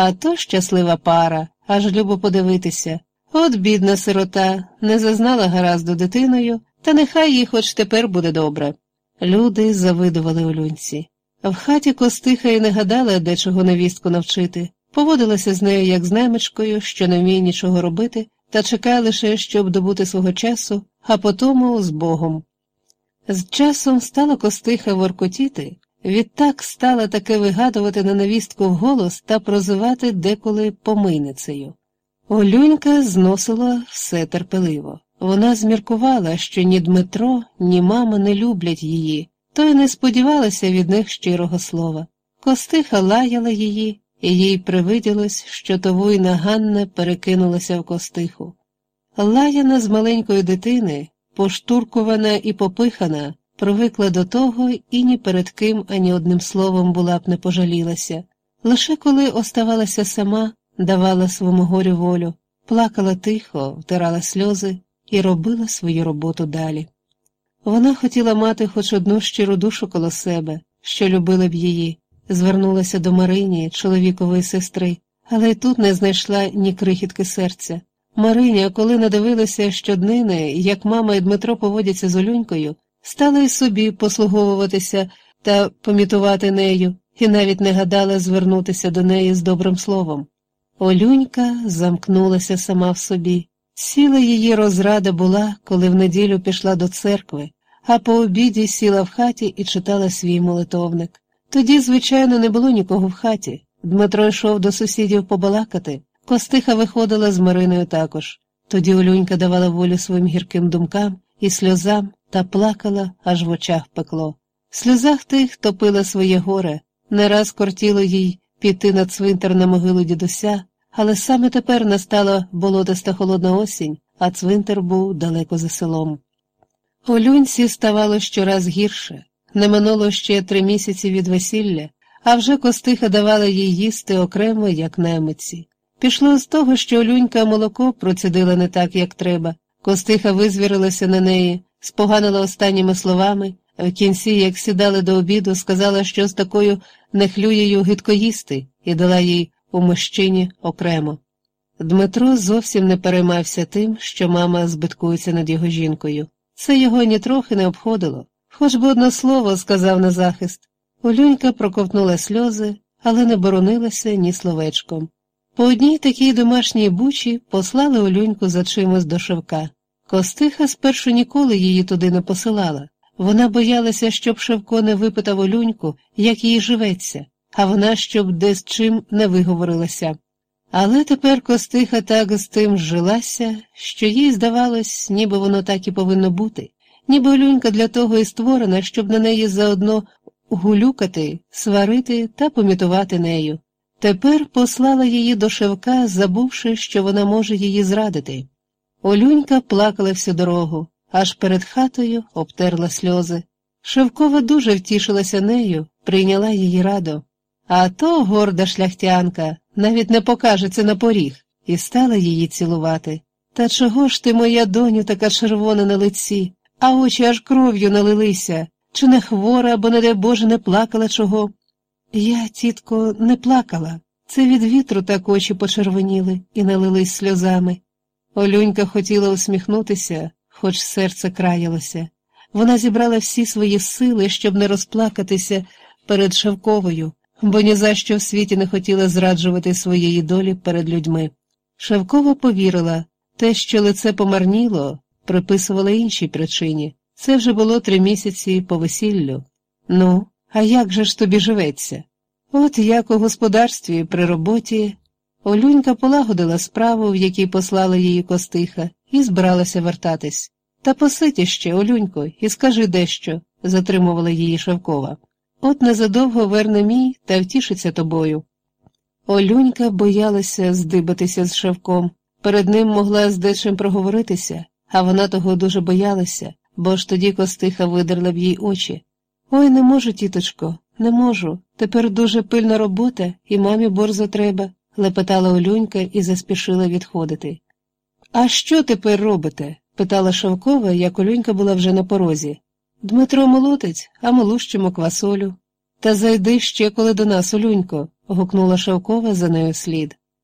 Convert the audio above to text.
А то щаслива пара, аж любо подивитися. От бідна сирота, не зазнала гаразду дитиною, та нехай їй хоч тепер буде добре. Люди завидували Олюнці. В хаті костиха і не гадала, де чого невістку навчити, поводилася з нею як з немечкою, що не вміє нічого робити, та чекає лише, щоб добути свого часу, а потому з Богом. З часом стала костиха воркотіти, відтак стала таке вигадувати на невістку вголос та прозивати деколи помийницею. Олюнька зносила все терпеливо. Вона зміркувала, що ні Дмитро, ні мама не люблять її, то й не сподівалася від них щирого слова. Костиха лаяла її, і їй привиділось, що Товуйна Ганна перекинулася в костиху. Лаяна з маленької дитини, поштуркувана і попихана, привикла до того і ні перед ким ані одним словом була б не пожалілася. Лише коли оставалася сама, давала своєму горю волю, плакала тихо, втирала сльози і робила свою роботу далі. Вона хотіла мати хоч одну щиру душу коло себе, що любила б її, звернулася до Марині, чоловікової сестри, але й тут не знайшла ні крихітки серця. Мариня, коли надивилася щоднини, як мама і Дмитро поводяться з Олюнькою, стала й собі послуговуватися та помітувати нею, і навіть не гадала звернутися до неї з добрим словом. Олюнька замкнулася сама в собі. Ціла її розрада була, коли в неділю пішла до церкви, а по обіді сіла в хаті і читала свій молитовник. Тоді, звичайно, не було нікого в хаті. Дмитро йшов до сусідів побалакати, костиха виходила з Мариною також. Тоді Олюнька давала волю своїм гірким думкам і сльозам та плакала, аж в очах пекло. В сльозах тих топила своє горе, не раз кортіло їй піти на цвинтар на могилу дідуся, але саме тепер настала болотиста холодна осінь, а цвинтар був далеко за селом. Олюнці ставало щораз гірше. Не минуло ще три місяці від весілля, а вже костиха давала їй їсти окремо, як немиці. Пішло з того, що Олюнька молоко процідила не так, як треба. Костиха визвірилася на неї, споганила останніми словами, в кінці, як сідали до обіду, сказала, що з такою нехлюєю гидко їсти, і дала їй у мощині окремо. Дмитро зовсім не переймався тим, що мама збиткується над його жінкою. Це його нітрохи не обходило, хоч би одне слово сказав на захист. Олюнька проковтнула сльози, але не боронилася ні словечком. По одній такій домашній бучі послали Олюньку за чимось до Шевка. Костиха спершу ніколи її туди не посилала. Вона боялася, щоб Шевко не випитав Олюньку, як їй живеться, а вона щоб десь чим не виговорилася. Але тепер Костиха так з тим зжилася, що їй здавалось, ніби воно так і повинно бути, ніби Олюнька для того і створена, щоб на неї заодно гулюкати, сварити та помітувати нею. Тепер послала її до Шевка, забувши, що вона може її зрадити. Олюнька плакала всю дорогу, аж перед хатою обтерла сльози. Шевкова дуже втішилася нею, прийняла її радо. А то горда шляхтянка навіть не покажеться на поріг, і стала її цілувати. Та чого ж ти, моя доню, така червона на лиці, а очі аж кров'ю налилися, чи не хвора, або, не дай Боже, не плакала чого? Я, тітко, не плакала. Це від вітру так очі почервоніли і налились сльозами. Олюнька хотіла усміхнутися, хоч серце краялося. Вона зібрала всі свої сили, щоб не розплакатися перед Шевковою, бо ні за що в світі не хотіла зраджувати своєї долі перед людьми. Шевкова повірила, те, що лице помарніло, приписувала іншій причині. Це вже було три місяці по весіллю. Ну, а як же ж тобі живеться? От як у господарстві при роботі. Олюнька полагодила справу, в якій послала її костиха, і збиралася вертатись. Та поситі ще, Олюнько, і скажи дещо, затримувала її Шевкова. От незадовго верне мій та втішиться тобою. Олюнька боялася здибатися з Шевком. Перед ним могла з дечим проговоритися, а вона того дуже боялася, бо ж тоді костиха видерла б їй очі. Ой, не можу, тіточко, не можу. Тепер дуже пильна робота, і мамі борзо треба, лепетала Олюнька і заспішила відходити. А що тепер робите? питала Шовкова, як Олюнька була вже на порозі. Дмитро молотить, а ми лущимо квасолю. Та зайди ще коли до нас, Олюнько, гукнула Шевкова за нею слід.